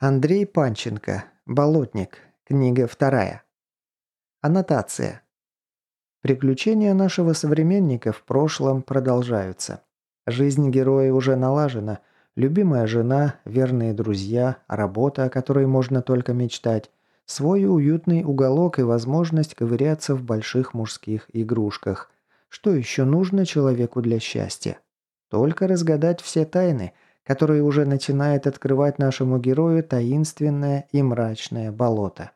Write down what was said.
Андрей Панченко. Болотник. Книга вторая. Аннотация. Приключения нашего современника в прошлом продолжаются. Жизнь героя уже налажена. Любимая жена, верные друзья, работа, о которой можно только мечтать, свой уютный уголок и возможность ковыряться в больших мужских игрушках. Что еще нужно человеку для счастья? Только разгадать все тайны, которые уже начинает открывать нашему герою таинственное и мрачное болото.